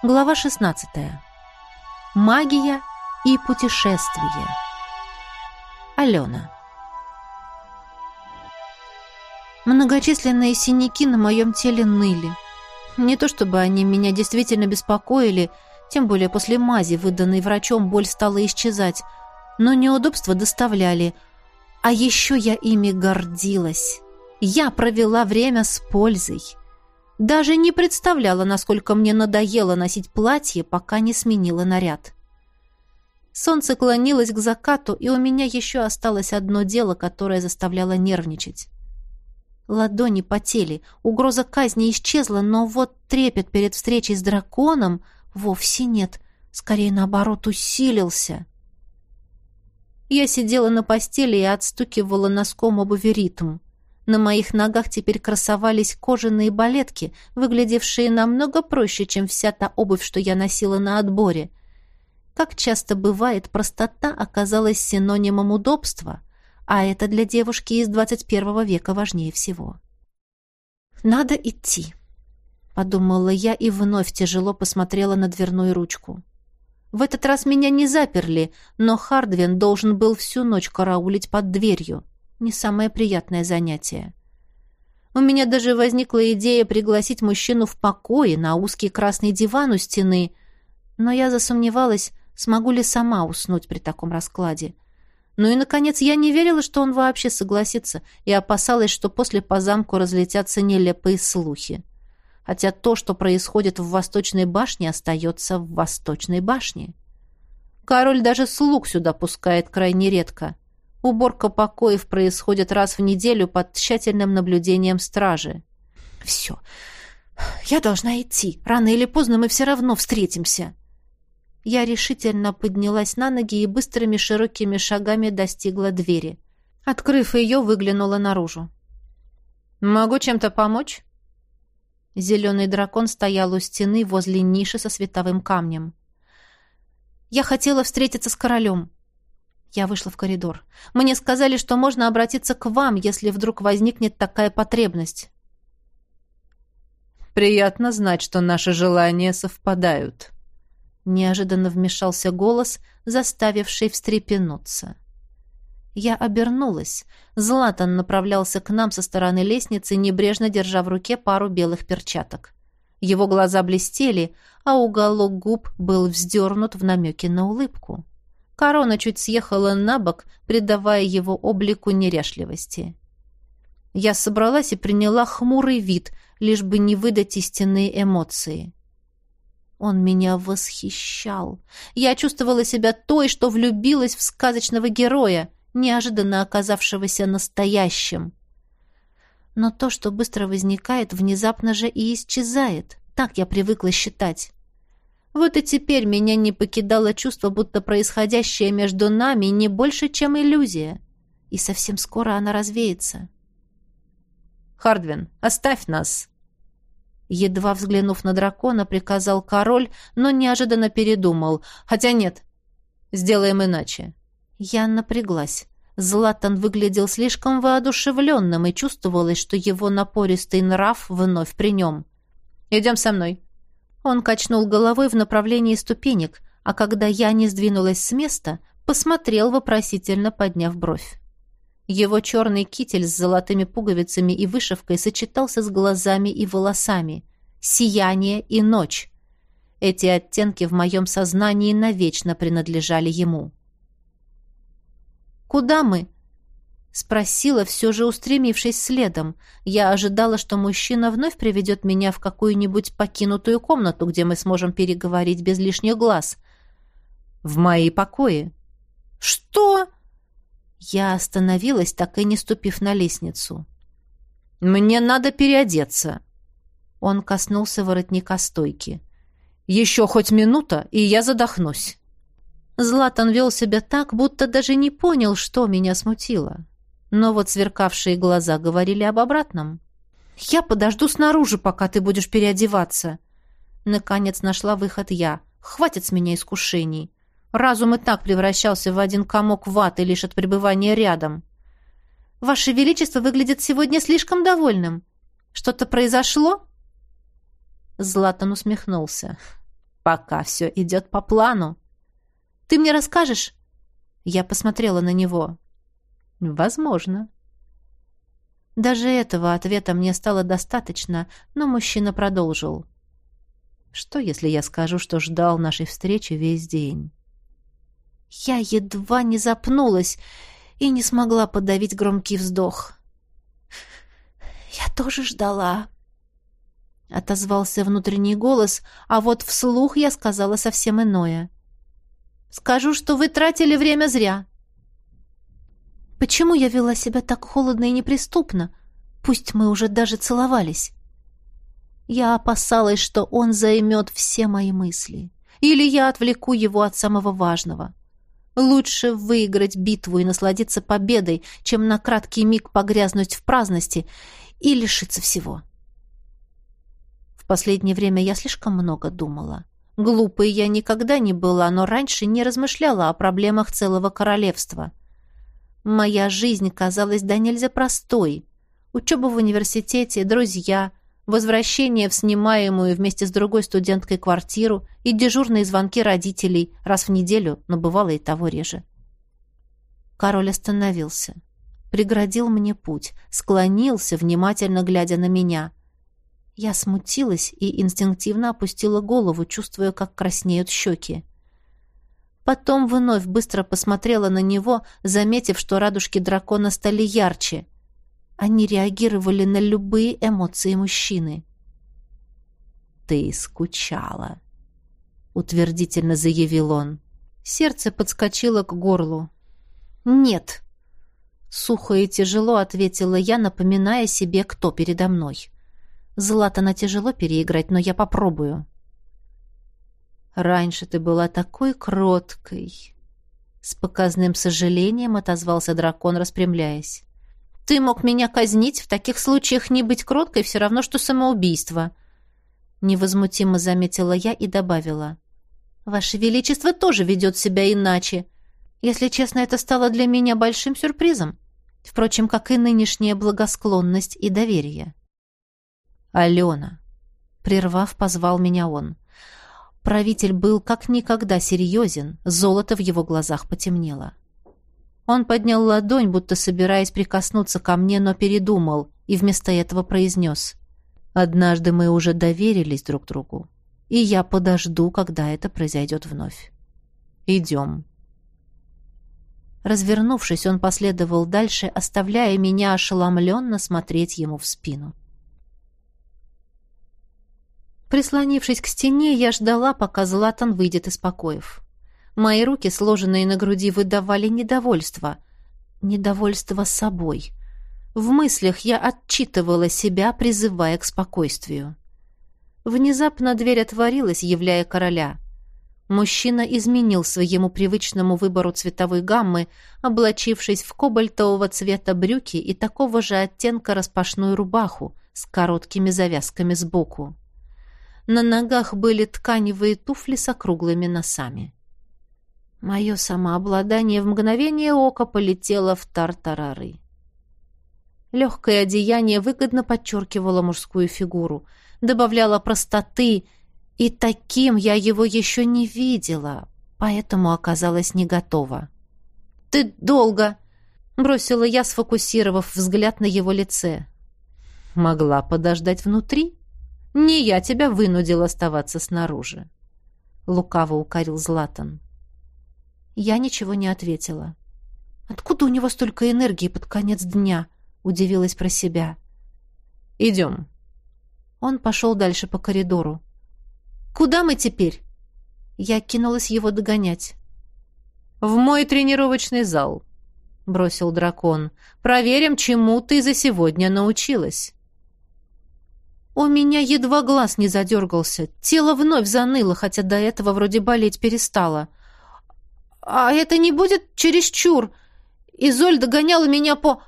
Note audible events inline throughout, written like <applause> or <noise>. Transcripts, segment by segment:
Глава 16. Магия и путешествие. Алена. Многочисленные синяки на моем теле ныли. Не то чтобы они меня действительно беспокоили, тем более после мази, выданной врачом, боль стала исчезать, но неудобства доставляли. А еще я ими гордилась. Я провела время с пользой. Даже не представляла, насколько мне надоело носить платье, пока не сменила наряд. Солнце клонилось к закату, и у меня еще осталось одно дело, которое заставляло нервничать. Ладони потели, угроза казни исчезла, но вот трепет перед встречей с драконом вовсе нет, скорее наоборот усилился. Я сидела на постели и отстукивала носком обуви ритм. На моих ногах теперь красовались кожаные балетки, выглядевшие намного проще, чем вся та обувь, что я носила на отборе. Как часто бывает, простота оказалась синонимом удобства, а это для девушки из 21 века важнее всего. «Надо идти», — подумала я и вновь тяжело посмотрела на дверную ручку. В этот раз меня не заперли, но Хардвин должен был всю ночь караулить под дверью не самое приятное занятие. У меня даже возникла идея пригласить мужчину в покое на узкий красный диван у стены, но я засомневалась, смогу ли сама уснуть при таком раскладе. Ну и, наконец, я не верила, что он вообще согласится, и опасалась, что после по замку разлетятся нелепые слухи. Хотя то, что происходит в Восточной башне, остается в Восточной башне. Король даже слуг сюда пускает крайне редко — Уборка покоев происходит раз в неделю под тщательным наблюдением стражи. «Все. Я должна идти. Рано или поздно мы все равно встретимся». Я решительно поднялась на ноги и быстрыми широкими шагами достигла двери. Открыв ее, выглянула наружу. «Могу чем-то помочь?» Зеленый дракон стоял у стены возле ниши со световым камнем. «Я хотела встретиться с королем», я вышла в коридор. Мне сказали, что можно обратиться к вам, если вдруг возникнет такая потребность. Приятно знать, что наши желания совпадают. Неожиданно вмешался голос, заставивший встрепенуться. Я обернулась. Златан направлялся к нам со стороны лестницы, небрежно держа в руке пару белых перчаток. Его глаза блестели, а уголок губ был вздернут в намеке на улыбку. Корона чуть съехала на бок, придавая его облику неряшливости. Я собралась и приняла хмурый вид, лишь бы не выдать истинные эмоции. Он меня восхищал. Я чувствовала себя той, что влюбилась в сказочного героя, неожиданно оказавшегося настоящим. Но то, что быстро возникает, внезапно же и исчезает. Так я привыкла считать. Вот и теперь меня не покидало чувство, будто происходящее между нами не больше, чем иллюзия. И совсем скоро она развеется. «Хардвин, оставь нас!» Едва взглянув на дракона, приказал король, но неожиданно передумал. «Хотя нет, сделаем иначе». Я напряглась. Златан выглядел слишком воодушевленным, и чувствовалось, что его напористый нрав вновь при нем. «Идем со мной», он качнул головой в направлении ступенек, а когда я не сдвинулась с места, посмотрел вопросительно, подняв бровь. Его черный китель с золотыми пуговицами и вышивкой сочетался с глазами и волосами. Сияние и ночь. Эти оттенки в моем сознании навечно принадлежали ему. «Куда мы?» Спросила, все же устремившись следом. Я ожидала, что мужчина вновь приведет меня в какую-нибудь покинутую комнату, где мы сможем переговорить без лишних глаз. «В мои покои». «Что?» Я остановилась, так и не ступив на лестницу. «Мне надо переодеться». Он коснулся воротника стойки. «Еще хоть минута, и я задохнусь». Златан вел себя так, будто даже не понял, что меня смутило. Но вот сверкавшие глаза говорили об обратном. «Я подожду снаружи, пока ты будешь переодеваться». Наконец нашла выход я. «Хватит с меня искушений. Разум и так превращался в один комок ваты лишь от пребывания рядом. Ваше Величество выглядит сегодня слишком довольным. Что-то произошло?» Златан усмехнулся. Пока все идет по плану. Ты мне расскажешь? Я посмотрела на него. Возможно. Даже этого ответа мне стало достаточно, но мужчина продолжил. Что, если я скажу, что ждал нашей встречи весь день? Я едва не запнулась и не смогла подавить громкий вздох. «Я тоже ждала», — отозвался внутренний голос, а вот вслух я сказала совсем иное. «Скажу, что вы тратили время зря. Почему я вела себя так холодно и неприступно? Пусть мы уже даже целовались. Я опасалась, что он займет все мои мысли. Или я отвлеку его от самого важного. Лучше выиграть битву и насладиться победой, чем на краткий миг погрязнуть в праздности и лишиться всего. В последнее время я слишком много думала. Глупой я никогда не была, но раньше не размышляла о проблемах целого королевства. Моя жизнь казалась да нельзя простой. Учеба в университете, друзья, возвращение в снимаемую вместе с другой студенткой квартиру и дежурные звонки родителей раз в неделю, но бывало и того реже. Король остановился. Преградил мне путь, склонился, внимательно глядя на меня. Я смутилась и инстинктивно опустила голову, чувствуя, как краснеют щеки. Потом вновь быстро посмотрела на него, заметив, что радужки дракона стали ярче. Они реагировали на любые эмоции мужчины. «Ты скучала», — утвердительно заявил он. Сердце подскочило к горлу. «Нет», — сухо и тяжело ответила я, напоминая себе, кто передо мной. «Златана тяжело переиграть, но я попробую». Раньше ты была такой кроткой. С показным сожалением отозвался дракон, распрямляясь. Ты мог меня казнить, в таких случаях не быть кроткой все равно, что самоубийство. Невозмутимо заметила я и добавила. Ваше Величество тоже ведет себя иначе. Если честно, это стало для меня большим сюрпризом. Впрочем, как и нынешняя благосклонность и доверие. «Алена», — прервав, позвал меня он, — Правитель был как никогда серьезен, золото в его глазах потемнело. Он поднял ладонь, будто собираясь прикоснуться ко мне, но передумал, и вместо этого произнес. «Однажды мы уже доверились друг другу, и я подожду, когда это произойдет вновь. Идем». Развернувшись, он последовал дальше, оставляя меня ошеломленно смотреть ему в спину. Прислонившись к стене, я ждала, пока Златан выйдет из покоев. Мои руки, сложенные на груди, выдавали недовольство. Недовольство собой. В мыслях я отчитывала себя, призывая к спокойствию. Внезапно дверь отворилась, являя короля. Мужчина изменил своему привычному выбору цветовой гаммы, облачившись в кобальтового цвета брюки и такого же оттенка распашную рубаху с короткими завязками сбоку. На ногах были тканевые туфли с округлыми носами. Мое самообладание в мгновение ока полетело в тартарары. Легкое одеяние выгодно подчеркивало мужскую фигуру, добавляло простоты, и таким я его еще не видела, поэтому оказалась не готова. «Ты долго!» — бросила я, сфокусировав взгляд на его лице. «Могла подождать внутри?» Не я тебя вынудил оставаться снаружи. Лукаво укорил Златан. Я ничего не ответила. Откуда у него столько энергии под конец дня? Удивилась про себя. Идем. Он пошел дальше по коридору. Куда мы теперь? Я кинулась его догонять. В мой тренировочный зал, бросил дракон. Проверим, чему ты за сегодня научилась. У меня едва глаз не задергался. Тело вновь заныло, хотя до этого вроде болеть перестало. «А это не будет чересчур?» Изоль догоняла меня по...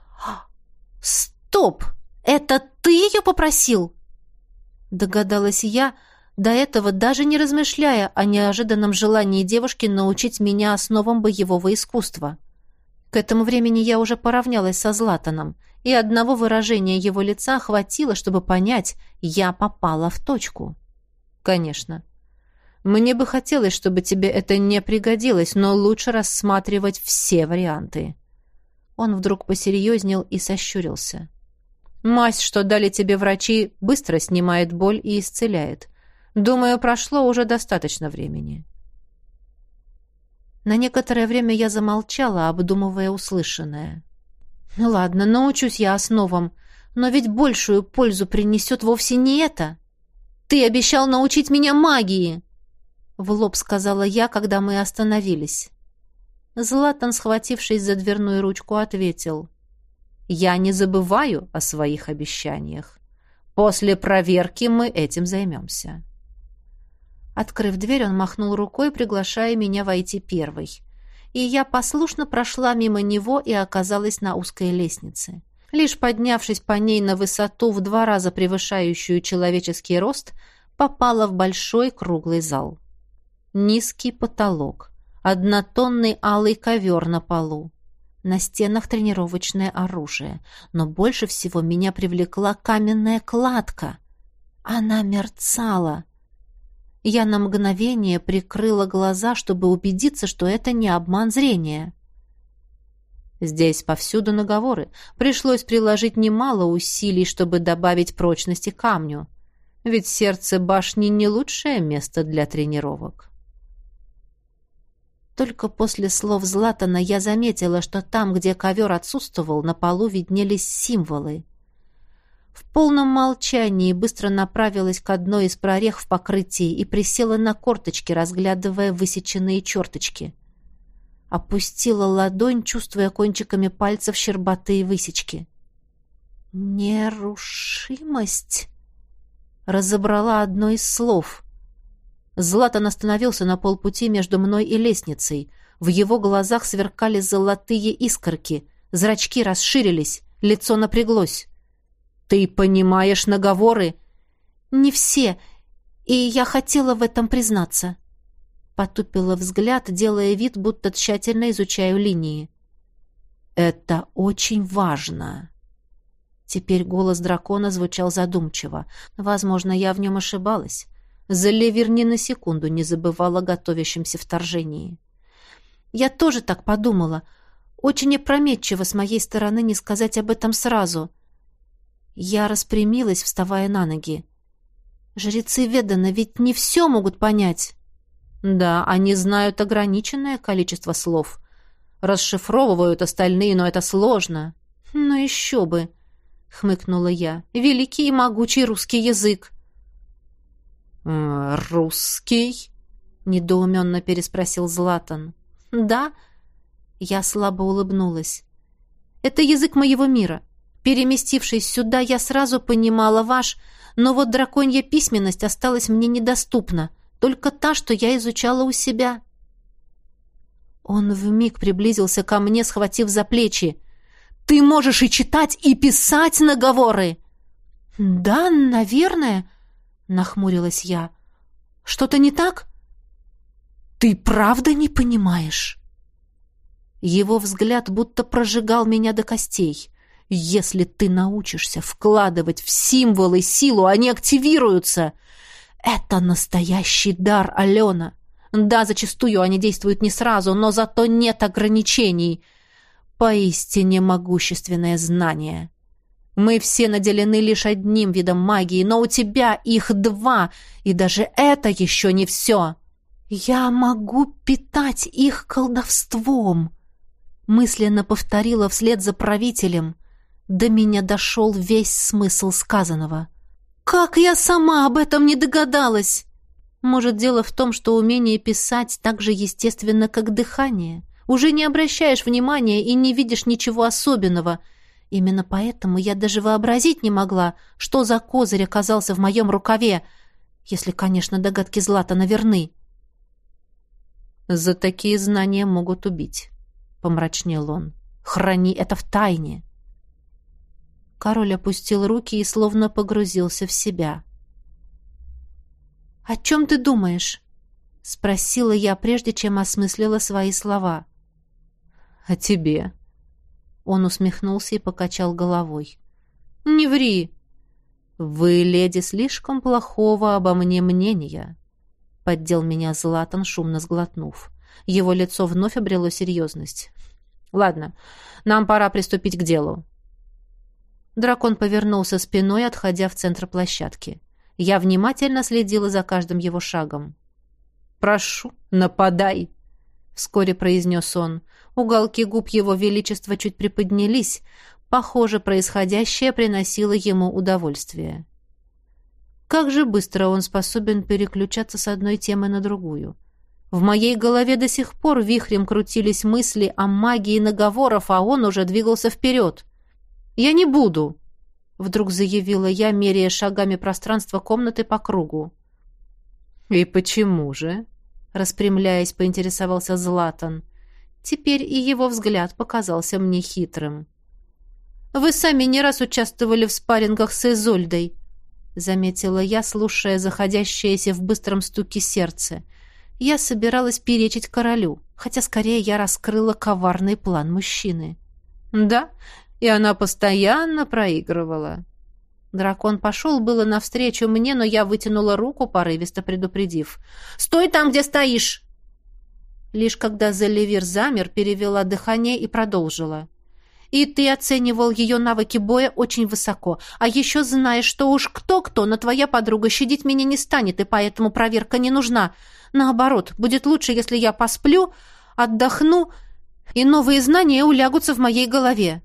«Стоп! Это ты ее попросил?» Догадалась я, до этого даже не размышляя о неожиданном желании девушки научить меня основам боевого искусства. К этому времени я уже поравнялась со Златаном — и одного выражения его лица хватило, чтобы понять, я попала в точку. Конечно. Мне бы хотелось, чтобы тебе это не пригодилось, но лучше рассматривать все варианты». Он вдруг посерьезнел и сощурился. «Мазь, что дали тебе врачи, быстро снимает боль и исцеляет. Думаю, прошло уже достаточно времени». На некоторое время я замолчала, обдумывая услышанное. «Ну ладно, научусь я основам, но ведь большую пользу принесет вовсе не это. Ты обещал научить меня магии!» В лоб сказала я, когда мы остановились. Златан, схватившись за дверную ручку, ответил. «Я не забываю о своих обещаниях. После проверки мы этим займемся». Открыв дверь, он махнул рукой, приглашая меня войти первой. И я послушно прошла мимо него и оказалась на узкой лестнице. Лишь поднявшись по ней на высоту в два раза превышающую человеческий рост, попала в большой круглый зал. Низкий потолок, однотонный алый ковер на полу. На стенах тренировочное оружие, но больше всего меня привлекла каменная кладка. Она мерцала — я на мгновение прикрыла глаза, чтобы убедиться, что это не обман зрения. Здесь повсюду наговоры. Пришлось приложить немало усилий, чтобы добавить прочности камню. Ведь сердце башни не лучшее место для тренировок. Только после слов Златана я заметила, что там, где ковер отсутствовал, на полу виднелись символы. В полном молчании быстро направилась к одной из прорех в покрытии и присела на корточки, разглядывая высеченные черточки. Опустила ладонь, чувствуя кончиками пальцев щербатые высечки. «Нерушимость!» Разобрала одно из слов. Златан остановился на полпути между мной и лестницей. В его глазах сверкали золотые искорки, зрачки расширились, лицо напряглось. «Ты понимаешь наговоры?» «Не все, и я хотела в этом признаться». Потупила взгляд, делая вид, будто тщательно изучаю линии. «Это очень важно». Теперь голос дракона звучал задумчиво. Возможно, я в нем ошибалась. Заливер ни на секунду не забывал о готовящемся вторжении. Я тоже так подумала. Очень опрометчиво с моей стороны не сказать об этом сразу. Я распрямилась, вставая на ноги. Жрецы Ведана ведь не все могут понять. Да, они знают ограниченное количество слов. Расшифровывают остальные, но это сложно. Ну еще бы, хмыкнула я. Великий и могучий русский язык. «Русский?» — недоуменно переспросил Златан. «Да?» — я слабо улыбнулась. «Это язык моего мира. Переместившись сюда, я сразу понимала ваш, но вот драконья письменность осталась мне недоступна, только та, что я изучала у себя. Он вмиг приблизился ко мне, схватив за плечи. «Ты можешь и читать, и писать наговоры!» «Да, наверное», — нахмурилась я. «Что-то не так?» «Ты правда не понимаешь?» Его взгляд будто прожигал меня до костей. Если ты научишься вкладывать в символы силу, они активируются. Это настоящий дар, Алена. Да, зачастую они действуют не сразу, но зато нет ограничений. Поистине могущественное знание. Мы все наделены лишь одним видом магии, но у тебя их два, и даже это еще не все. Я могу питать их колдовством, мысленно повторила вслед за правителем. До меня дошел весь смысл сказанного. «Как я сама об этом не догадалась!» Может, дело в том, что умение писать так же естественно, как дыхание. Уже не обращаешь внимания и не видишь ничего особенного. Именно поэтому я даже вообразить не могла, что за козырь оказался в моем рукаве, если, конечно, догадки Злата наверны. «За такие знания могут убить», — помрачнел он. «Храни это в тайне». Король опустил руки и словно погрузился в себя. «О чем ты думаешь?» — спросила я, прежде чем осмыслила свои слова. «О тебе». Он усмехнулся и покачал головой. «Не ври!» «Вы, леди, слишком плохого обо мне мнения. — поддел меня Златан, шумно сглотнув. Его лицо вновь обрело серьезность. «Ладно, нам пора приступить к делу». Дракон повернулся спиной, отходя в центр площадки. Я внимательно следила за каждым его шагом. «Прошу, нападай!» — вскоре произнес он. Уголки губ его величества чуть приподнялись. Похоже, происходящее приносило ему удовольствие. Как же быстро он способен переключаться с одной темы на другую. В моей голове до сих пор вихрем крутились мысли о магии наговоров, а он уже двигался вперед. «Я не буду!» — вдруг заявила я, меряя шагами пространство комнаты по кругу. «И почему же?» — распрямляясь, поинтересовался Златан. Теперь и его взгляд показался мне хитрым. «Вы сами не раз участвовали в спаррингах с Изольдой», — заметила я, слушая заходящееся в быстром стуке сердце. Я собиралась перечить королю, хотя скорее я раскрыла коварный план мужчины. «Да, и она постоянно проигрывала». Дракон пошел было навстречу мне, но я вытянула руку, порывисто предупредив. «Стой там, где стоишь!» Лишь когда Зелевир замер, перевела дыхание и продолжила. «И ты оценивал ее навыки боя очень высоко, а еще знаешь, что уж кто-кто, но твоя подруга щадить меня не станет, и поэтому проверка не нужна. Наоборот, будет лучше, если я посплю, отдохну, и новые знания улягутся в моей голове».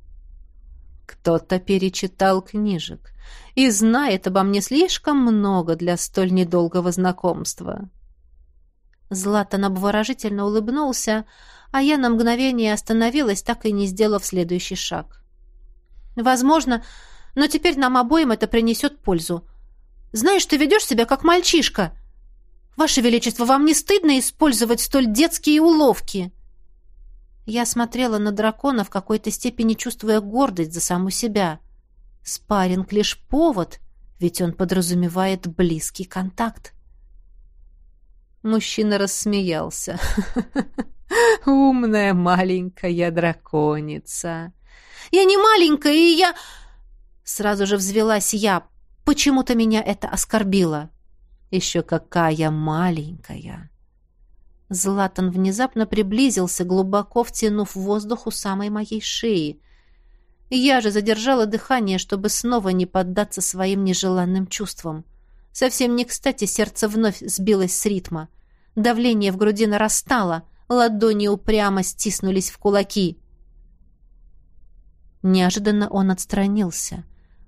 Кто-то перечитал книжек и знает обо мне слишком много для столь недолгого знакомства. Златан обворожительно улыбнулся, а я на мгновение остановилась, так и не сделав следующий шаг. «Возможно, но теперь нам обоим это принесет пользу. Знаешь, ты ведешь себя как мальчишка. Ваше Величество, вам не стыдно использовать столь детские уловки?» Я смотрела на дракона в какой-то степени, чувствуя гордость за саму себя. Спарринг — лишь повод, ведь он подразумевает близкий контакт. Мужчина рассмеялся. <laughs> «Умная маленькая драконица!» «Я не маленькая, и я...» Сразу же взвелась я. Почему-то меня это оскорбило. «Еще какая маленькая!» Златан внезапно приблизился, глубоко втянув воздух у самой моей шеи. Я же задержала дыхание, чтобы снова не поддаться своим нежеланным чувствам. Совсем не кстати сердце вновь сбилось с ритма. Давление в груди нарастало, ладони упрямо стиснулись в кулаки. Неожиданно он отстранился.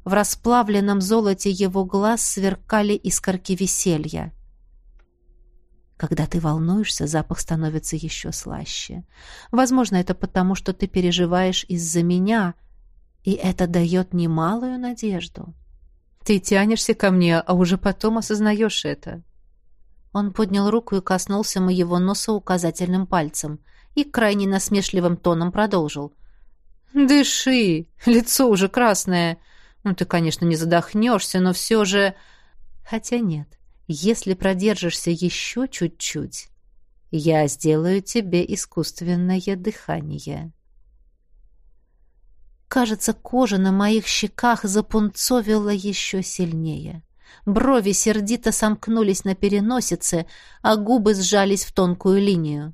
В расплавленном золоте его глаз сверкали искорки веселья. Когда ты волнуешься, запах становится еще слаще. Возможно, это потому, что ты переживаешь из-за меня, и это дает немалую надежду. Ты тянешься ко мне, а уже потом осознаешь это. Он поднял руку и коснулся моего носа указательным пальцем и крайне насмешливым тоном продолжил. «Дыши! Лицо уже красное. Ну, ты, конечно, не задохнешься, но все же...» «Хотя нет. Если продержишься еще чуть-чуть, я сделаю тебе искусственное дыхание. Кажется, кожа на моих щеках запунцовила еще сильнее. Брови сердито сомкнулись на переносице, а губы сжались в тонкую линию.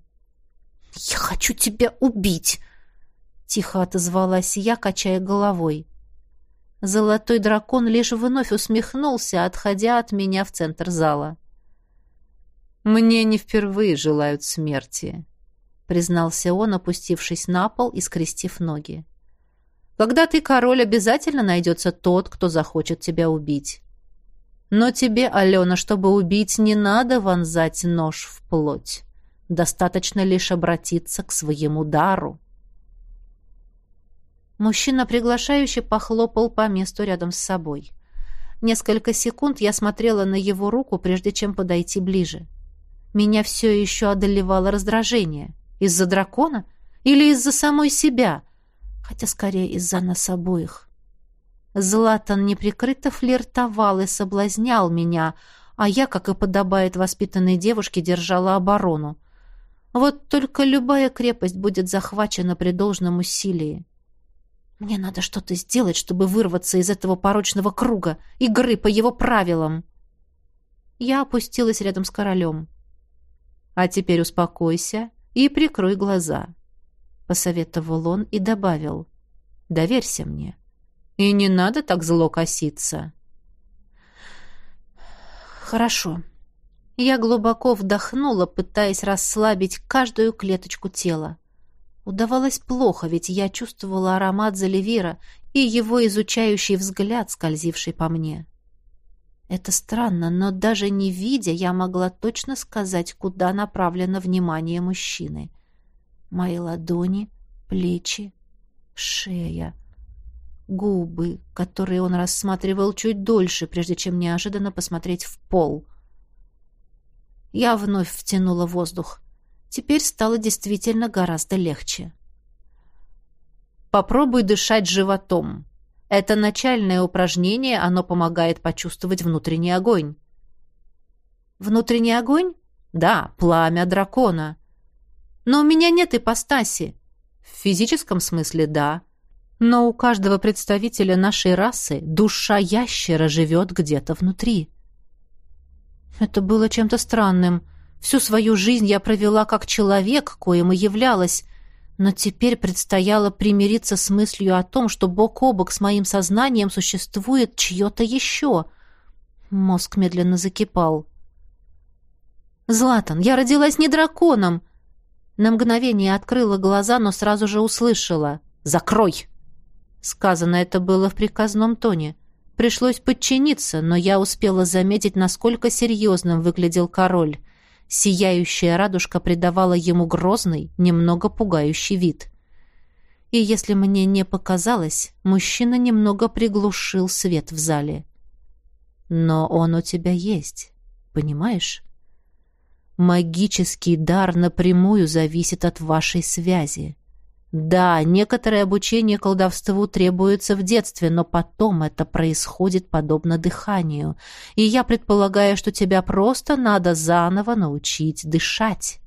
«Я хочу тебя убить!» — тихо отозвалась я, качая головой. Золотой дракон лишь вновь усмехнулся, отходя от меня в центр зала. «Мне не впервые желают смерти», — признался он, опустившись на пол и скрестив ноги. «Когда ты король, обязательно найдется тот, кто захочет тебя убить. Но тебе, Алена, чтобы убить, не надо вонзать нож в плоть. Достаточно лишь обратиться к своему дару». Мужчина приглашающе похлопал по месту рядом с собой. Несколько секунд я смотрела на его руку, прежде чем подойти ближе. Меня все еще одолевало раздражение. Из-за дракона? Или из-за самой себя? Хотя скорее из-за нас обоих. Златан неприкрыто флиртовал и соблазнял меня, а я, как и подобает воспитанной девушке, держала оборону. Вот только любая крепость будет захвачена при должном усилии. Мне надо что-то сделать, чтобы вырваться из этого порочного круга, игры по его правилам. Я опустилась рядом с королем. А теперь успокойся и прикрой глаза», — посоветовал он и добавил. «Доверься мне. И не надо так зло коситься». «Хорошо». Я глубоко вдохнула, пытаясь расслабить каждую клеточку тела. Удавалось плохо, ведь я чувствовала аромат заливира и его изучающий взгляд, скользивший по мне. Это странно, но даже не видя, я могла точно сказать, куда направлено внимание мужчины. Мои ладони, плечи, шея, губы, которые он рассматривал чуть дольше, прежде чем неожиданно посмотреть в пол. Я вновь втянула воздух. Теперь стало действительно гораздо легче. Попробуй дышать животом. Это начальное упражнение, оно помогает почувствовать внутренний огонь. Внутренний огонь? Да, пламя дракона. Но у меня нет ипостаси. В физическом смысле да. Но у каждого представителя нашей расы душа ящера живет где-то внутри. Это было чем-то странным. Всю свою жизнь я провела как человек, коим и являлась, но теперь предстояло примириться с мыслью о том, что бок о бок с моим сознанием существует чье-то еще. Мозг медленно закипал. «Златан, я родилась не драконом!» На мгновение открыла глаза, но сразу же услышала. «Закрой!» Сказано это было в приказном тоне. Пришлось подчиниться, но я успела заметить, насколько серьезным выглядел король. Сияющая радужка придавала ему грозный, немного пугающий вид. И если мне не показалось, мужчина немного приглушил свет в зале. «Но он у тебя есть, понимаешь?» Магический дар напрямую зависит от вашей связи. Да, некоторое обучение колдовству требуется в детстве, но потом это происходит подобно дыханию. И я предполагаю, что тебя просто надо заново научить дышать.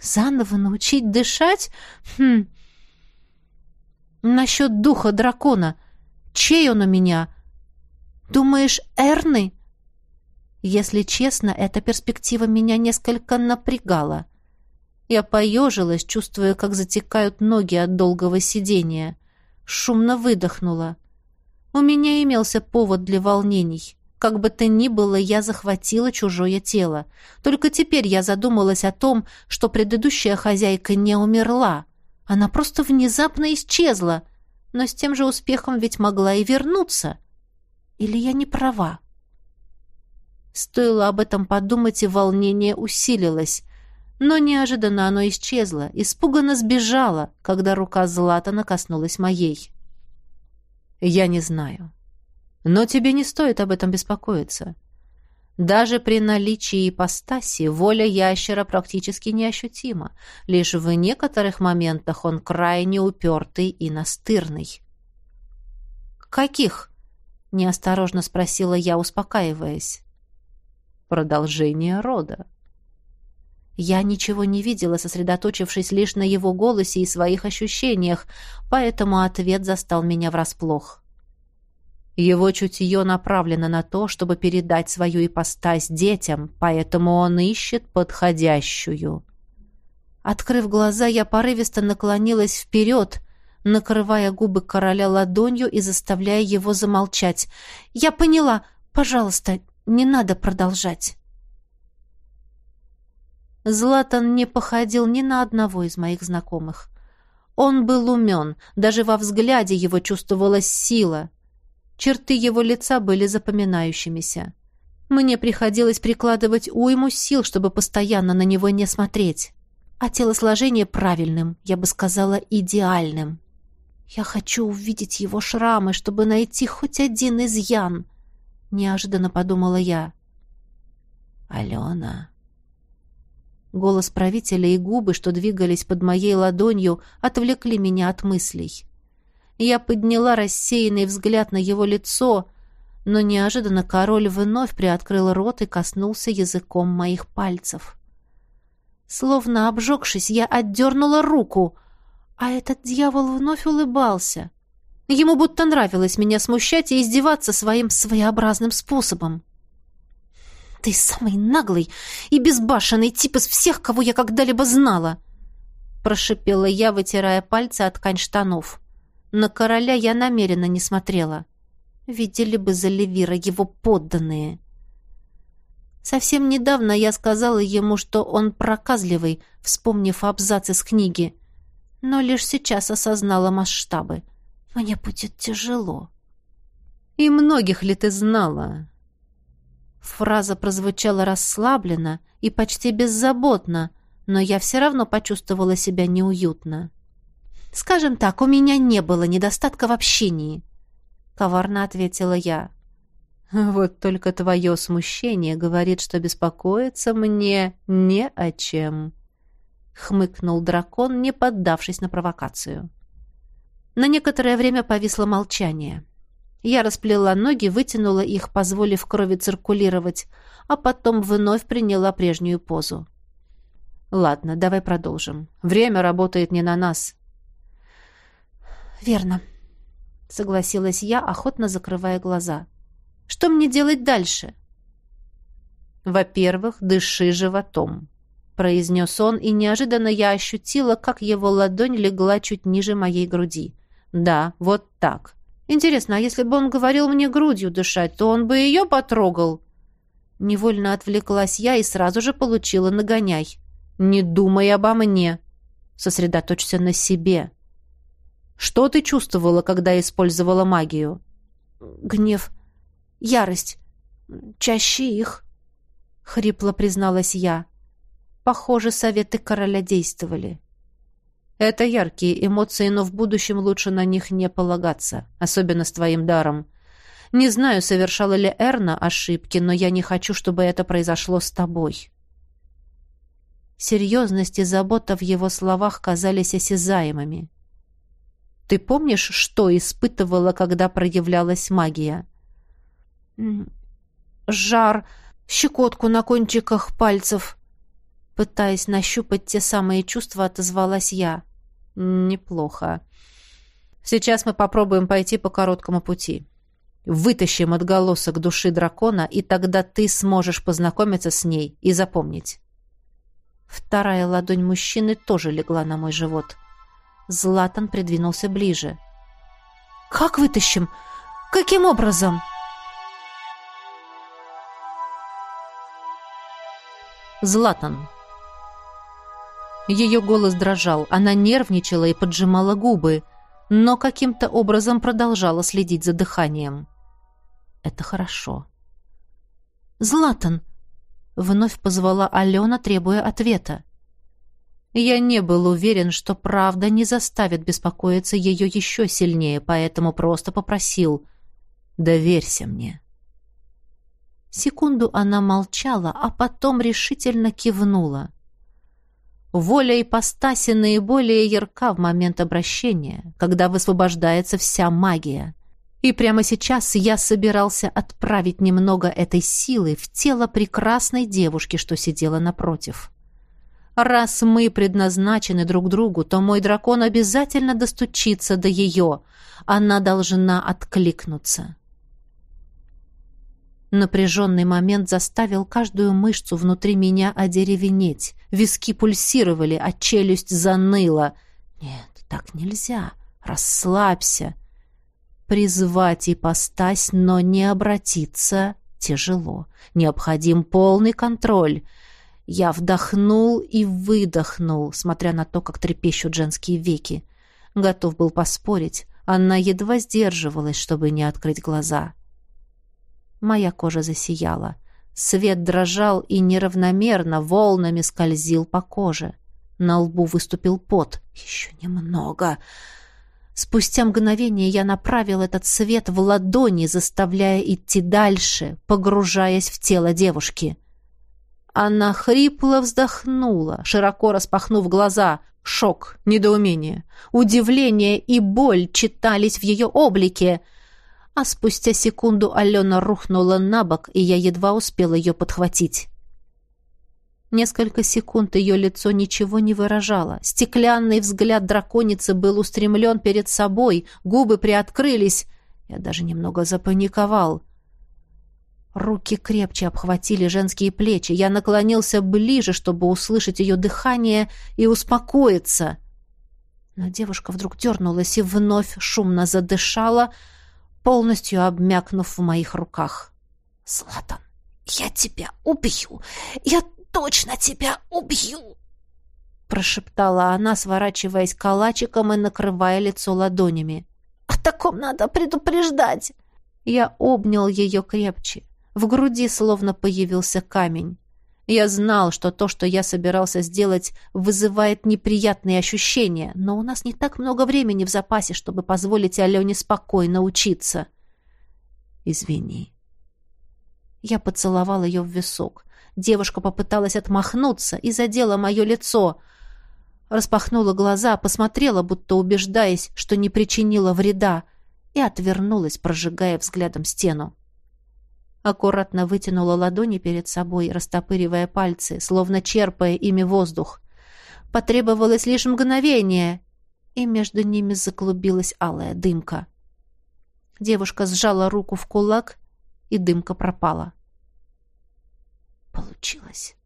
Заново научить дышать? Хм. Насчет духа дракона. Чей он у меня? Думаешь, Эрны? Если честно, эта перспектива меня несколько напрягала. — я поежилась, чувствуя, как затекают ноги от долгого сидения. Шумно выдохнула. У меня имелся повод для волнений. Как бы то ни было, я захватила чужое тело. Только теперь я задумалась о том, что предыдущая хозяйка не умерла. Она просто внезапно исчезла. Но с тем же успехом ведь могла и вернуться. Или я не права? Стоило об этом подумать, и волнение усилилось. Но неожиданно оно исчезло, испуганно сбежало, когда рука Златана коснулась моей. «Я не знаю. Но тебе не стоит об этом беспокоиться. Даже при наличии ипостаси воля ящера практически неощутима. Лишь в некоторых моментах он крайне упертый и настырный». «Каких?» — неосторожно спросила я, успокаиваясь. «Продолжение рода», я ничего не видела, сосредоточившись лишь на его голосе и своих ощущениях, поэтому ответ застал меня врасплох. Его чутье направлено на то, чтобы передать свою ипостась детям, поэтому он ищет подходящую. Открыв глаза, я порывисто наклонилась вперед, накрывая губы короля ладонью и заставляя его замолчать. «Я поняла. Пожалуйста, не надо продолжать». Златан не походил ни на одного из моих знакомых. Он был умен, даже во взгляде его чувствовалась сила. Черты его лица были запоминающимися. Мне приходилось прикладывать уйму сил, чтобы постоянно на него не смотреть. А телосложение правильным, я бы сказала, идеальным. Я хочу увидеть его шрамы, чтобы найти хоть один изъян, неожиданно подумала я. Алена, Голос правителя и губы, что двигались под моей ладонью, отвлекли меня от мыслей. Я подняла рассеянный взгляд на его лицо, но неожиданно король вновь приоткрыл рот и коснулся языком моих пальцев. Словно обжегшись, я отдернула руку, а этот дьявол вновь улыбался. Ему будто нравилось меня смущать и издеваться своим своеобразным способом. Ты самый наглый и безбашенный тип из всех, кого я когда-либо знала!» Прошипела я, вытирая пальцы от ткань штанов. На короля я намеренно не смотрела. Видели бы за Левира его подданные. Совсем недавно я сказала ему, что он проказливый, вспомнив абзац из книги. Но лишь сейчас осознала масштабы. Мне будет тяжело. «И многих ли ты знала?» Фраза прозвучала расслабленно и почти беззаботно, но я все равно почувствовала себя неуютно. «Скажем так, у меня не было недостатка в общении», — коварно ответила я. Вот только твое смущение говорит, что беспокоиться мне не о чем. Хмыкнул дракон, не поддавшись на провокацию. На некоторое время повисло молчание. Я расплела ноги, вытянула их, позволив крови циркулировать, а потом вновь приняла прежнюю позу. «Ладно, давай продолжим. Время работает не на нас». «Верно», — согласилась я, охотно закрывая глаза. Что мне делать дальше? Во-первых, дыши животом, произнес он, и неожиданно я ощутила, как его ладонь легла чуть ниже моей груди. Да, вот так. Интересно, а если бы он говорил мне грудью дышать, то он бы ее потрогал? Невольно отвлеклась я и сразу же получила нагоняй. Не думай обо мне. Сосредоточься на себе. Что ты чувствовала, когда использовала магию? Гнев, Ярость. Чаще их. Хрипло призналась я. Похоже, советы короля действовали. Это яркие эмоции, но в будущем лучше на них не полагаться, особенно с твоим даром. Не знаю, совершала ли Эрна ошибки, но я не хочу, чтобы это произошло с тобой. Серьезность и забота в его словах казались осязаемыми. Ты помнишь, что испытывала, когда проявлялась магия? жар, щекотку на кончиках пальцев. Пытаясь нащупать те самые чувства, отозвалась я. Неплохо. Сейчас мы попробуем пойти по короткому пути. Вытащим отголосок души дракона, и тогда ты сможешь познакомиться с ней и запомнить. Вторая ладонь мужчины тоже легла на мой живот. Златан придвинулся ближе. «Как вытащим? Каким образом?» Златан. Ее голос дрожал, она нервничала и поджимала губы, но каким-то образом продолжала следить за дыханием. Это хорошо. «Златан!» — вновь позвала Алена, требуя ответа. Я не был уверен, что правда не заставит беспокоиться ее еще сильнее, поэтому просто попросил «доверься мне». Секунду она молчала, а потом решительно кивнула. Воля ипостаси наиболее ярка в момент обращения, когда высвобождается вся магия. И прямо сейчас я собирался отправить немного этой силы в тело прекрасной девушки, что сидела напротив. Раз мы предназначены друг другу, то мой дракон обязательно достучится до ее. Она должна откликнуться. Напряженный момент заставил каждую мышцу внутри меня одеревенеть. Виски пульсировали, а челюсть заныла. Нет, так нельзя. Расслабься. Призвать ипостась, но не обратиться тяжело. Необходим полный контроль. Я вдохнул и выдохнул, смотря на то, как трепещут женские веки. Готов был поспорить. Она едва сдерживалась, чтобы не открыть глаза. — Моя кожа засияла. Свет дрожал и неравномерно волнами скользил по коже. На лбу выступил пот. Еще немного. Спустя мгновение я направил этот свет в ладони, заставляя идти дальше, погружаясь в тело девушки. Она хрипло вздохнула, широко распахнув глаза. Шок, недоумение, удивление и боль читались в ее облике — а спустя секунду Алена рухнула на бок, и я едва успела ее подхватить. Несколько секунд ее лицо ничего не выражало. Стеклянный взгляд драконицы был устремлен перед собой, губы приоткрылись. Я даже немного запаниковал. Руки крепче обхватили женские плечи. Я наклонился ближе, чтобы услышать ее дыхание и успокоиться. Но девушка вдруг дернулась и вновь шумно задышала, полностью обмякнув в моих руках. «Златан, я тебя убью! Я точно тебя убью!» прошептала она, сворачиваясь калачиком и накрывая лицо ладонями. «О таком надо предупреждать!» Я обнял ее крепче. В груди словно появился камень. Я знал, что то, что я собирался сделать, вызывает неприятные ощущения, но у нас не так много времени в запасе, чтобы позволить Алене спокойно учиться. «Извини». Я поцеловал ее в висок. Девушка попыталась отмахнуться и задела мое лицо — распахнула глаза, посмотрела, будто убеждаясь, что не причинила вреда, и отвернулась, прожигая взглядом стену. Аккуратно вытянула ладони перед собой, растопыривая пальцы, словно черпая ими воздух. Потребовалось лишь мгновение, и между ними заклубилась алая дымка. Девушка сжала руку в кулак, и дымка пропала. Получилось.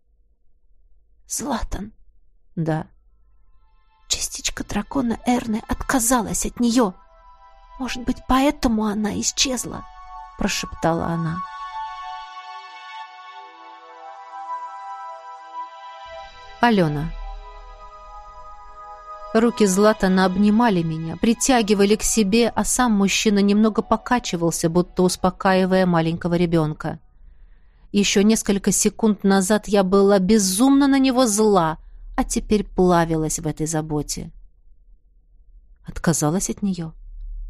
Златан. Да. Частичка дракона Эрны отказалась от нее. Может быть, поэтому она исчезла, прошептала она. Алена. Руки Златана обнимали меня, притягивали к себе, а сам мужчина немного покачивался, будто успокаивая маленького ребенка. Еще несколько секунд назад я была безумно на него зла — а теперь плавилась в этой заботе. Отказалась от нее?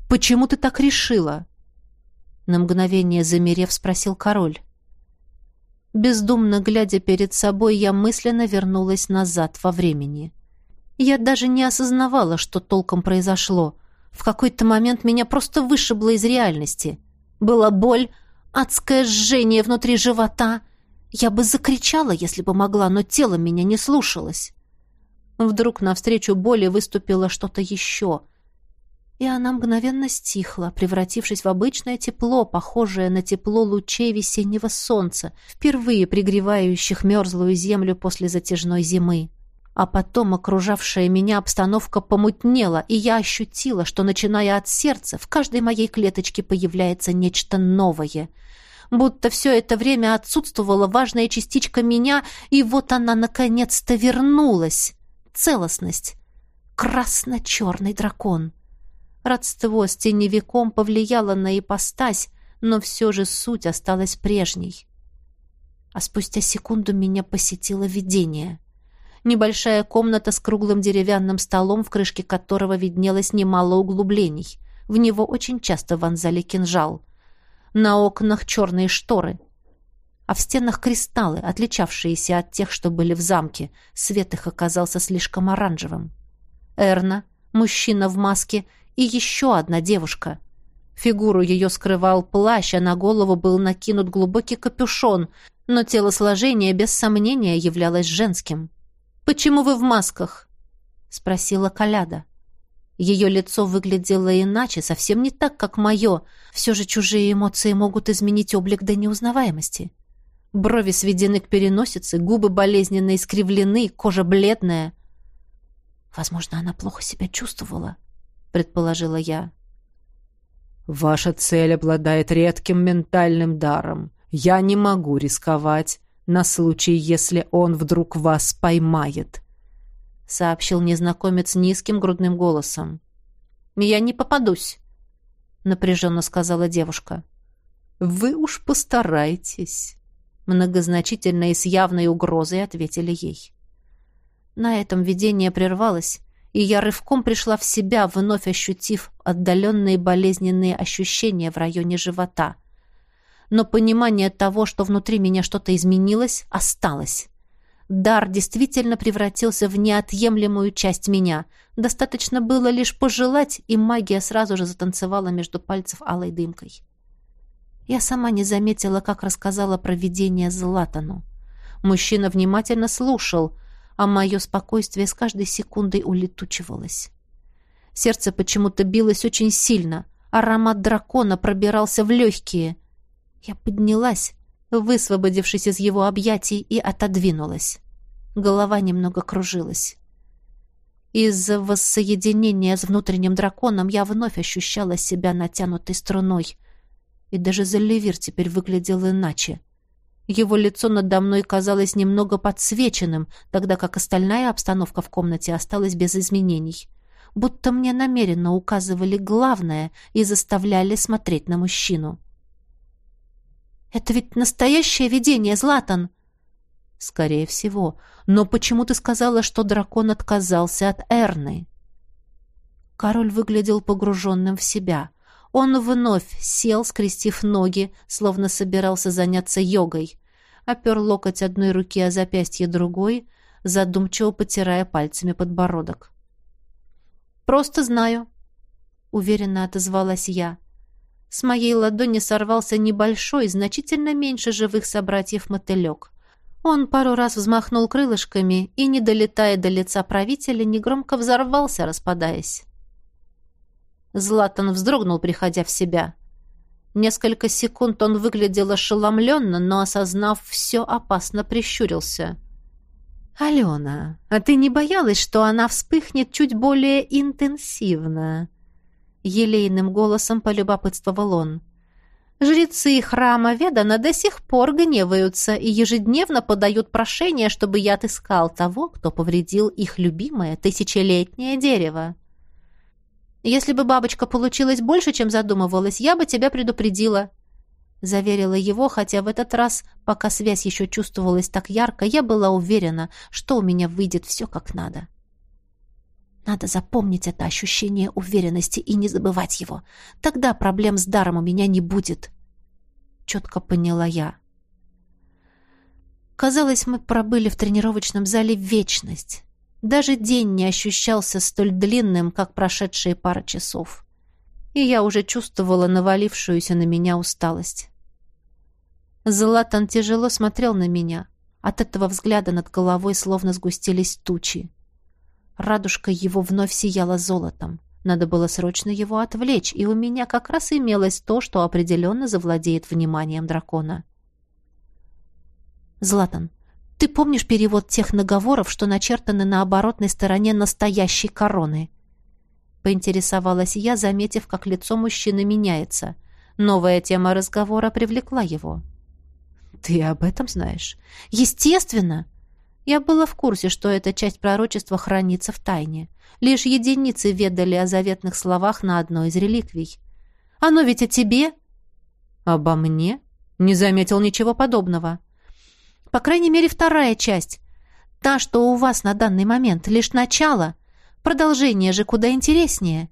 Почему ты так решила? На мгновение замерев, спросил король. Бездумно глядя перед собой, я мысленно вернулась назад во времени. Я даже не осознавала, что толком произошло. В какой-то момент меня просто вышибло из реальности. Была боль, адское жжение внутри живота — я бы закричала, если бы могла, но тело меня не слушалось. Вдруг навстречу боли выступило что-то еще. И она мгновенно стихла, превратившись в обычное тепло, похожее на тепло лучей весеннего солнца, впервые пригревающих мерзлую землю после затяжной зимы. А потом окружавшая меня обстановка помутнела, и я ощутила, что, начиная от сердца, в каждой моей клеточке появляется нечто новое — будто все это время отсутствовала важная частичка меня, и вот она наконец-то вернулась. Целостность. Красно-черный дракон. Родство с теневиком повлияло на ипостась, но все же суть осталась прежней. А спустя секунду меня посетило видение. Небольшая комната с круглым деревянным столом, в крышке которого виднелось немало углублений. В него очень часто вонзали кинжал — на окнах черные шторы, а в стенах кристаллы, отличавшиеся от тех, что были в замке. Свет их оказался слишком оранжевым. Эрна, мужчина в маске и еще одна девушка. Фигуру ее скрывал плащ, а на голову был накинут глубокий капюшон, но телосложение без сомнения являлось женским. «Почему вы в масках?» — спросила Коляда. Ее лицо выглядело иначе, совсем не так, как мое. Все же чужие эмоции могут изменить облик до неузнаваемости. Брови сведены к переносице, губы болезненно искривлены, кожа бледная. «Возможно, она плохо себя чувствовала», — предположила я. «Ваша цель обладает редким ментальным даром. Я не могу рисковать на случай, если он вдруг вас поймает», сообщил незнакомец низким грудным голосом. «Я не попадусь», — напряженно сказала девушка. «Вы уж постарайтесь», — многозначительно и с явной угрозой ответили ей. На этом видение прервалось, и я рывком пришла в себя, вновь ощутив отдаленные болезненные ощущения в районе живота. Но понимание того, что внутри меня что-то изменилось, осталось. Дар действительно превратился в неотъемлемую часть меня. Достаточно было лишь пожелать, и магия сразу же затанцевала между пальцев алой дымкой. Я сама не заметила, как рассказала про видение Златану. Мужчина внимательно слушал, а мое спокойствие с каждой секундой улетучивалось. Сердце почему-то билось очень сильно. Аромат дракона пробирался в легкие. Я поднялась, высвободившись из его объятий, и отодвинулась. Голова немного кружилась. Из-за воссоединения с внутренним драконом я вновь ощущала себя натянутой струной. И даже Заливир теперь выглядел иначе. Его лицо надо мной казалось немного подсвеченным, тогда как остальная обстановка в комнате осталась без изменений. Будто мне намеренно указывали главное и заставляли смотреть на мужчину. «Это ведь настоящее видение, Златан!» «Скорее всего. Но почему ты сказала, что дракон отказался от Эрны?» Король выглядел погруженным в себя. Он вновь сел, скрестив ноги, словно собирался заняться йогой. Опер локоть одной руки о запястье другой, задумчиво потирая пальцами подбородок. «Просто знаю», — уверенно отозвалась я. С моей ладони сорвался небольшой, значительно меньше живых собратьев мотылек. Он пару раз взмахнул крылышками и, не долетая до лица правителя, негромко взорвался, распадаясь. Златан вздрогнул, приходя в себя. Несколько секунд он выглядел ошеломленно, но, осознав все, опасно прищурился. «Алена, а ты не боялась, что она вспыхнет чуть более интенсивно?» Елейным голосом полюбопытствовал он. Жрецы храма Ведана до сих пор гневаются и ежедневно подают прошение, чтобы я отыскал того, кто повредил их любимое тысячелетнее дерево. Если бы бабочка получилась больше, чем задумывалась, я бы тебя предупредила. Заверила его, хотя в этот раз, пока связь еще чувствовалась так ярко, я была уверена, что у меня выйдет все как надо. Надо запомнить это ощущение уверенности и не забывать его. Тогда проблем с даром у меня не будет. Четко поняла я. Казалось, мы пробыли в тренировочном зале вечность. Даже день не ощущался столь длинным, как прошедшие пара часов. И я уже чувствовала навалившуюся на меня усталость. Златан тяжело смотрел на меня. От этого взгляда над головой словно сгустились тучи. Радужка его вновь сияла золотом. Надо было срочно его отвлечь, и у меня как раз имелось то, что определенно завладеет вниманием дракона. «Златан, ты помнишь перевод тех наговоров, что начертаны на оборотной стороне настоящей короны?» Поинтересовалась я, заметив, как лицо мужчины меняется. Новая тема разговора привлекла его. «Ты об этом знаешь?» «Естественно!» Я была в курсе, что эта часть пророчества хранится в тайне. Лишь единицы ведали о заветных словах на одной из реликвий. «Оно ведь о тебе?» «Обо мне?» Не заметил ничего подобного. «По крайней мере, вторая часть. Та, что у вас на данный момент, лишь начало. Продолжение же куда интереснее.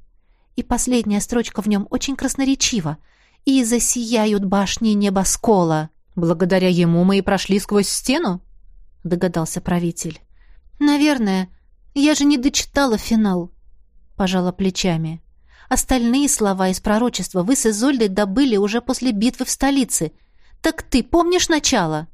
И последняя строчка в нем очень красноречива. «И засияют башни небоскола». «Благодаря ему мы и прошли сквозь стену?» — догадался правитель. «Наверное. Я же не дочитала финал», — пожала плечами. «Остальные слова из пророчества вы с Изольдой добыли уже после битвы в столице. Так ты помнишь начало?»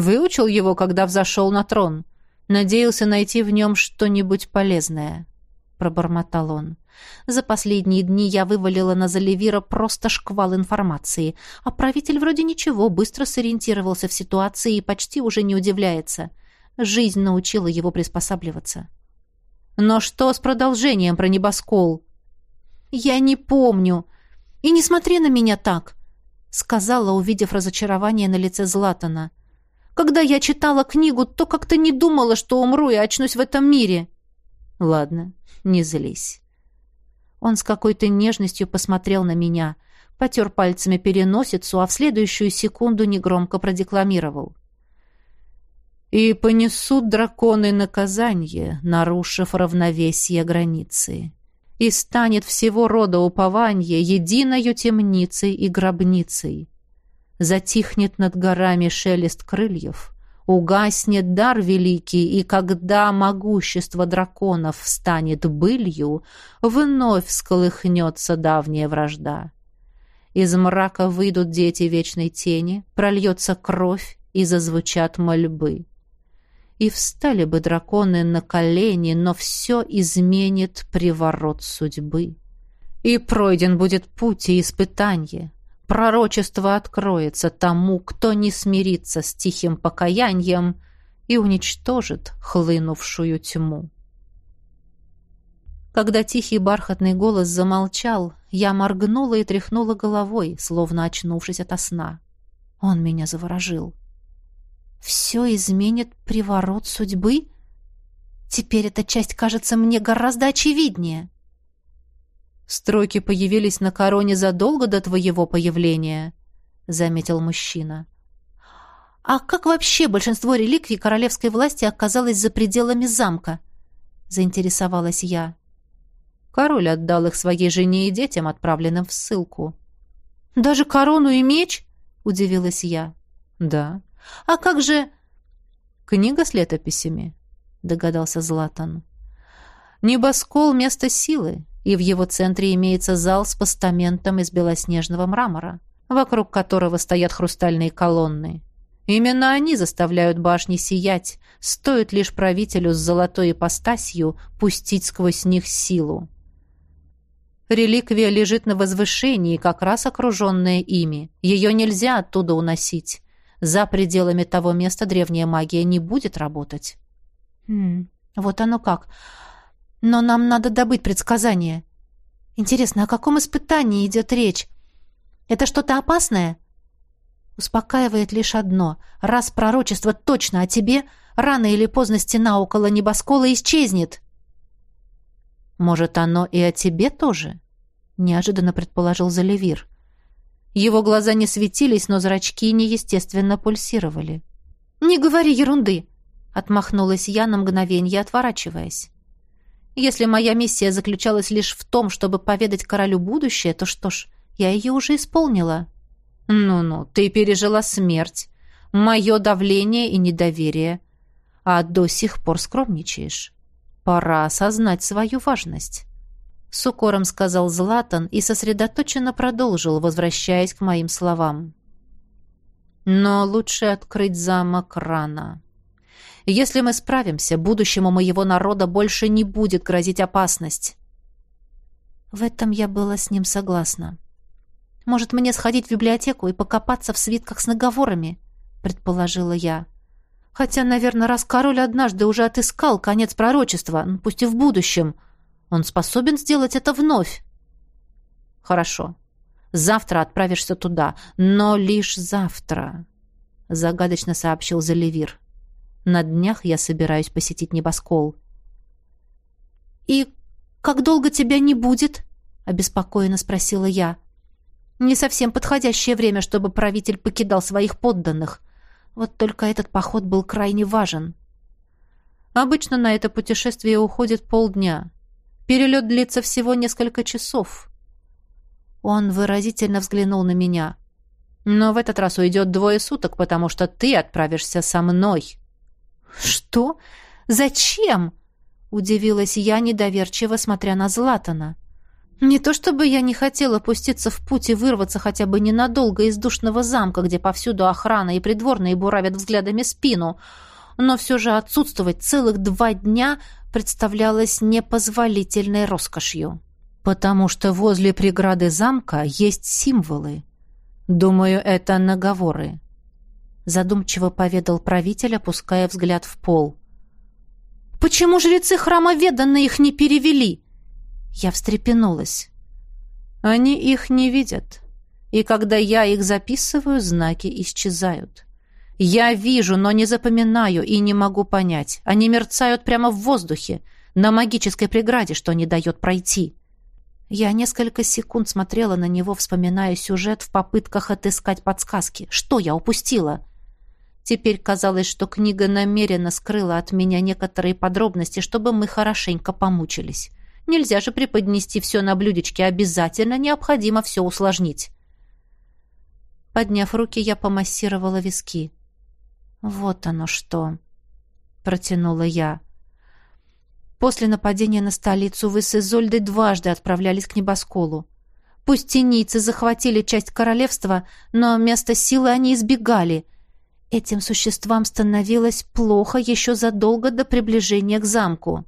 «Выучил его, когда взошел на трон. Надеялся найти в нем что-нибудь полезное», — пробормотал он. За последние дни я вывалила на Заливира просто шквал информации, а правитель вроде ничего, быстро сориентировался в ситуации и почти уже не удивляется. Жизнь научила его приспосабливаться. «Но что с продолжением про небоскол?» «Я не помню. И не смотри на меня так», — сказала, увидев разочарование на лице Златана. «Когда я читала книгу, то как-то не думала, что умру и очнусь в этом мире». «Ладно, не злись». Он с какой-то нежностью посмотрел на меня, потер пальцами переносицу, а в следующую секунду негромко продекламировал. «И понесут драконы наказание, нарушив равновесие границы, и станет всего рода упование единою темницей и гробницей. Затихнет над горами шелест крыльев, Угаснет дар великий, и когда могущество драконов станет былью, вновь всколыхнется давняя вражда. Из мрака выйдут дети вечной тени, прольется кровь и зазвучат мольбы. И встали бы драконы на колени, но все изменит приворот судьбы. И пройден будет путь и испытанье, пророчество откроется тому, кто не смирится с тихим покаянием и уничтожит хлынувшую тьму. Когда тихий бархатный голос замолчал, я моргнула и тряхнула головой, словно очнувшись ото сна. Он меня заворожил. «Все изменит приворот судьбы? Теперь эта часть кажется мне гораздо очевиднее». «Строки появились на короне задолго до твоего появления», — заметил мужчина. «А как вообще большинство реликвий королевской власти оказалось за пределами замка?» — заинтересовалась я. Король отдал их своей жене и детям, отправленным в ссылку. «Даже корону и меч?» — удивилась я. «Да». «А как же...» «Книга с летописями», — догадался Златан. «Небоскол — место силы, и в его центре имеется зал с постаментом из белоснежного мрамора, вокруг которого стоят хрустальные колонны. Именно они заставляют башни сиять, стоит лишь правителю с золотой ипостасью пустить сквозь них силу. Реликвия лежит на возвышении, как раз окруженная ими. Ее нельзя оттуда уносить. За пределами того места древняя магия не будет работать. Хм, вот оно как. Но нам надо добыть предсказание. Интересно, о каком испытании идет речь? Это что-то опасное? Успокаивает лишь одно. Раз пророчество точно о тебе, рано или поздно стена около небоскола исчезнет. Может, оно и о тебе тоже? Неожиданно предположил Заливир. Его глаза не светились, но зрачки неестественно пульсировали. «Не говори ерунды!» — отмахнулась я на мгновенье, отворачиваясь. «Если моя миссия заключалась лишь в том, чтобы поведать королю будущее, то что ж, я ее уже исполнила». «Ну-ну, ты пережила смерть, мое давление и недоверие, а до сих пор скромничаешь. Пора осознать свою важность. С укором сказал Златан и сосредоточенно продолжил, возвращаясь к моим словам. Но лучше открыть замок рано. Если мы справимся, будущему моего народа больше не будет грозить опасность. В этом я была с ним согласна. Может, мне сходить в библиотеку и покопаться в свитках с наговорами, предположила я. — Хотя, наверное, раз король однажды уже отыскал конец пророчества, ну, пусть и в будущем, он способен сделать это вновь. Хорошо. Завтра отправишься туда, но лишь завтра, загадочно сообщил Заливир. На днях я собираюсь посетить небоскол. И как долго тебя не будет? обеспокоенно спросила я. Не совсем подходящее время, чтобы правитель покидал своих подданных. Вот только этот поход был крайне важен. Обычно на это путешествие уходит полдня. Перелет длится всего несколько часов. Он выразительно взглянул на меня. Но в этот раз уйдет двое суток, потому что ты отправишься со мной. Что? Зачем? Удивилась я, недоверчиво смотря на Златана. Не то чтобы я не хотела пуститься в путь и вырваться хотя бы ненадолго из душного замка, где повсюду охрана и придворные буравят взглядами спину, но все же отсутствовать целых два дня представлялось непозволительной роскошью. «Потому что возле преграды замка есть символы. Думаю, это наговоры», — задумчиво поведал правитель, опуская взгляд в пол. «Почему жрецы храма Ведана их не перевели?» Я встрепенулась. Они их не видят. И когда я их записываю, знаки исчезают. Я вижу, но не запоминаю и не могу понять. Они мерцают прямо в воздухе, на магической преграде, что не дает пройти. Я несколько секунд смотрела на него, вспоминая сюжет в попытках отыскать подсказки. Что я упустила? Теперь казалось, что книга намеренно скрыла от меня некоторые подробности, чтобы мы хорошенько помучились. Нельзя же преподнести все на блюдечке, обязательно необходимо все усложнить. Подняв руки, я помассировала виски. «Вот оно что!» — протянула я. После нападения на столицу вы с Изольдой дважды отправлялись к небосколу. Пусть тенийцы захватили часть королевства, но место силы они избегали. Этим существам становилось плохо еще задолго до приближения к замку.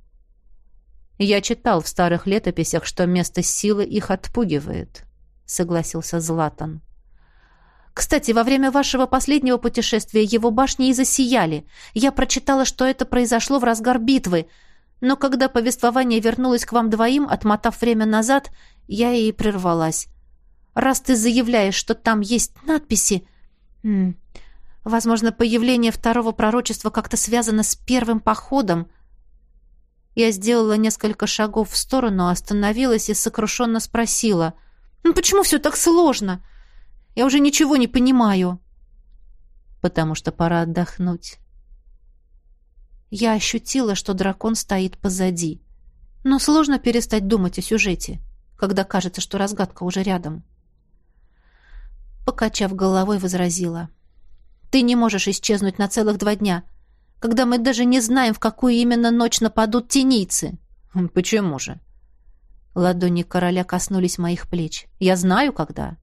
Я читал в старых летописях, что место силы их отпугивает, согласился Златан. Кстати, во время вашего последнего путешествия его башни и засияли. Я прочитала, что это произошло в разгар битвы, но когда повествование вернулось к вам двоим, отмотав время назад, я и прервалась. Раз ты заявляешь, что там есть надписи... М возможно, появление второго пророчества как-то связано с первым походом. Я сделала несколько шагов в сторону, остановилась и сокрушенно спросила. «Ну почему все так сложно? Я уже ничего не понимаю». «Потому что пора отдохнуть». Я ощутила, что дракон стоит позади. Но сложно перестать думать о сюжете, когда кажется, что разгадка уже рядом. Покачав головой, возразила. «Ты не можешь исчезнуть на целых два дня, когда мы даже не знаем, в какую именно ночь нападут тенийцы». «Хм, «Почему же?» Ладони короля коснулись моих плеч. «Я знаю, когда».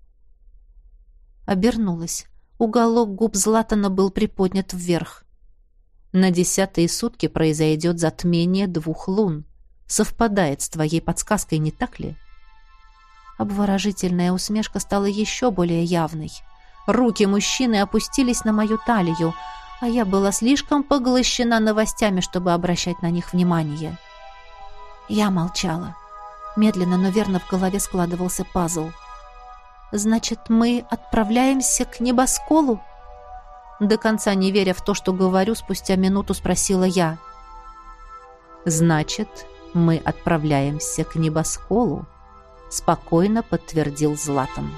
Обернулась. Уголок губ Златана был приподнят вверх. На десятые сутки произойдет затмение двух лун. Совпадает с твоей подсказкой, не так ли?» Обворожительная усмешка стала еще более явной. Руки мужчины опустились на мою талию, а я была слишком поглощена новостями, чтобы обращать на них внимание. Я молчала. Медленно, но верно в голове складывался пазл. «Значит, мы отправляемся к небосколу?» До конца не веря в то, что говорю, спустя минуту спросила я. «Значит, мы отправляемся к небосколу?» спокойно подтвердил Златан.